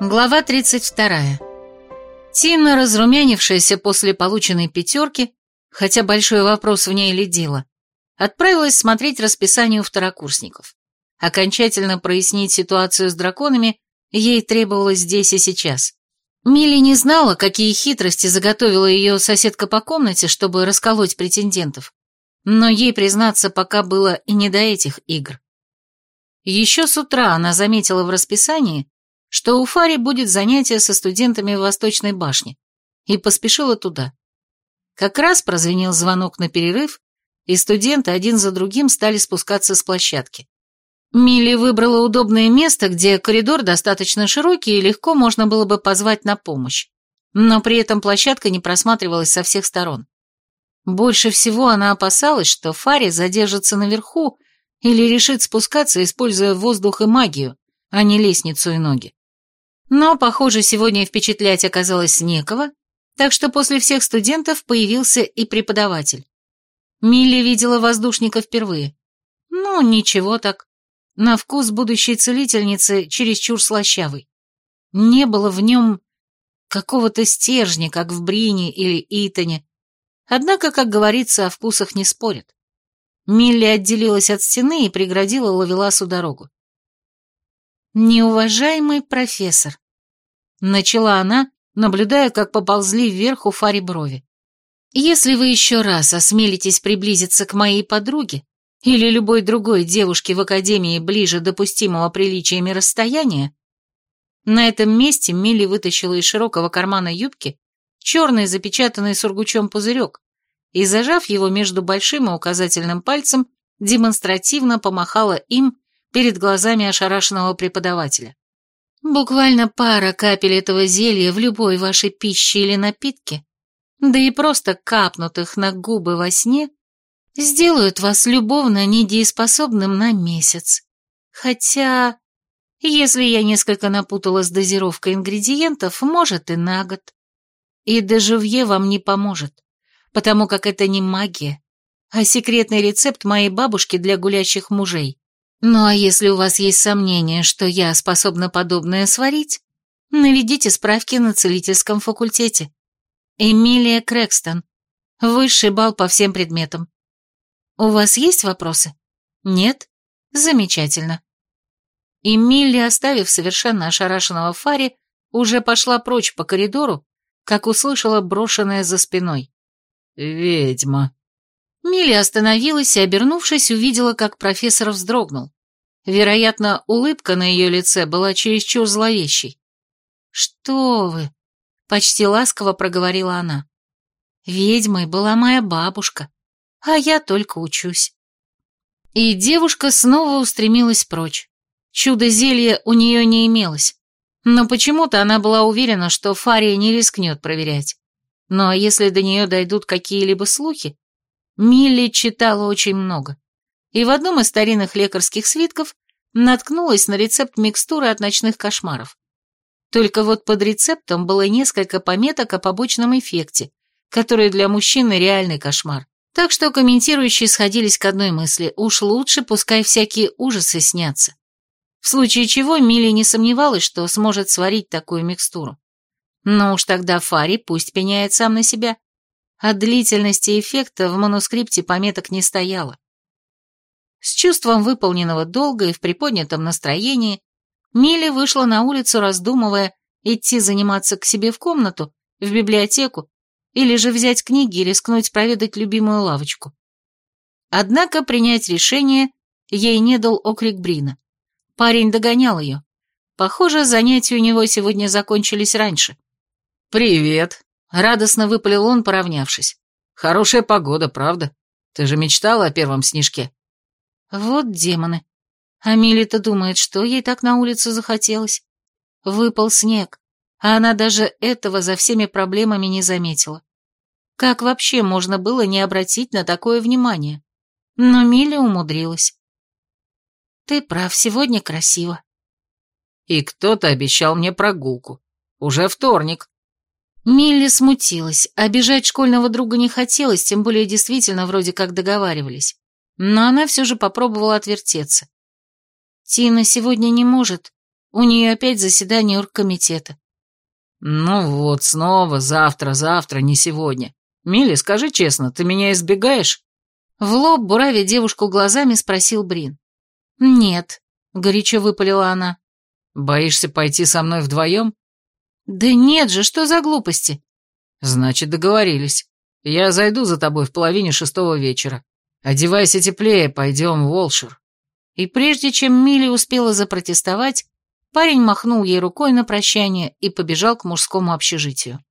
Глава 32. Тина, разрумянившаяся после полученной пятерки, хотя большой вопрос в ней ледила, отправилась смотреть расписание у второкурсников. Окончательно прояснить ситуацию с драконами ей требовалось здесь и сейчас. Милли не знала, какие хитрости заготовила ее соседка по комнате, чтобы расколоть претендентов, но ей, признаться, пока было и не до этих игр. Еще с утра она заметила в расписании, что у Фари будет занятие со студентами в Восточной башне, и поспешила туда. Как раз прозвенел звонок на перерыв, и студенты один за другим стали спускаться с площадки. Милли выбрала удобное место, где коридор достаточно широкий и легко можно было бы позвать на помощь, но при этом площадка не просматривалась со всех сторон. Больше всего она опасалась, что Фари задержится наверху или решит спускаться, используя воздух и магию, а не лестницу и ноги. Но, похоже, сегодня впечатлять оказалось некого, так что после всех студентов появился и преподаватель. Милли видела воздушника впервые. Ну, ничего так. На вкус будущей целительницы чересчур слащавый. Не было в нем какого-то стержня, как в Брине или Итане. Однако, как говорится, о вкусах не спорят. Милли отделилась от стены и преградила Лавеласу дорогу. «Неуважаемый профессор», — начала она, наблюдая, как поползли вверх у Фари брови. «Если вы еще раз осмелитесь приблизиться к моей подруге или любой другой девушке в академии ближе допустимого приличиями расстояния, на этом месте Милли вытащила из широкого кармана юбки черный запечатанный сургучом пузырек и, зажав его между большим и указательным пальцем, демонстративно помахала им перед глазами ошарашенного преподавателя. Буквально пара капель этого зелья в любой вашей пище или напитке, да и просто капнутых на губы во сне, сделают вас любовно недееспособным на месяц. Хотя, если я несколько напутала с дозировкой ингредиентов, может и на год. И дежавье вам не поможет, потому как это не магия, а секретный рецепт моей бабушки для гулящих мужей. Ну а если у вас есть сомнения, что я способна подобное сварить, наведите справки на целительском факультете. Эмилия Крэкстон. Высший балл по всем предметам. У вас есть вопросы? Нет? Замечательно. Эмилия, оставив совершенно ошарашенного Фари, уже пошла прочь по коридору, как услышала брошенное за спиной. «Ведьма». Милли остановилась и, обернувшись, увидела, как профессор вздрогнул. Вероятно, улыбка на ее лице была чересчур зловещей. «Что вы?» — почти ласково проговорила она. «Ведьмой была моя бабушка, а я только учусь». И девушка снова устремилась прочь. Чудо-зелья у нее не имелось, но почему-то она была уверена, что Фария не рискнет проверять. А если до нее дойдут какие-либо слухи, Милли читала очень много. И в одном из старинных лекарских свитков наткнулась на рецепт микстуры от ночных кошмаров. Только вот под рецептом было несколько пометок о побочном эффекте, который для мужчины реальный кошмар. Так что комментирующие сходились к одной мысли, уж лучше пускай всякие ужасы снятся. В случае чего Милли не сомневалась, что сможет сварить такую микстуру. Но уж тогда Фари пусть пеняет сам на себя. О длительности эффекта в манускрипте пометок не стояло. С чувством выполненного долга и в приподнятом настроении Милли вышла на улицу, раздумывая, идти заниматься к себе в комнату, в библиотеку, или же взять книги и рискнуть проведать любимую лавочку. Однако принять решение ей не дал окрик Брина. Парень догонял ее. Похоже, занятия у него сегодня закончились раньше. «Привет!» — радостно выпалил он, поравнявшись. «Хорошая погода, правда? Ты же мечтала о первом снежке?» Вот демоны. Амилия-то думает, что ей так на улицу захотелось. Выпал снег, а она даже этого за всеми проблемами не заметила. Как вообще можно было не обратить на такое внимание? Но Миля умудрилась. Ты прав, сегодня красиво. И кто-то обещал мне прогулку. Уже вторник. Милли смутилась, обижать школьного друга не хотелось, тем более действительно вроде как договаривались. Но она все же попробовала отвертеться. «Тина сегодня не может. У нее опять заседание оргкомитета. Ну вот, снова, завтра, завтра, не сегодня. Милли, скажи честно, ты меня избегаешь? В лоб, буравя девушку глазами, спросил Брин. «Нет», — горячо выпалила она. «Боишься пойти со мной вдвоем?» «Да нет же, что за глупости?» «Значит, договорились. Я зайду за тобой в половине шестого вечера. Одевайся теплее, пойдем в Волшер». И прежде чем Милли успела запротестовать, парень махнул ей рукой на прощание и побежал к мужскому общежитию.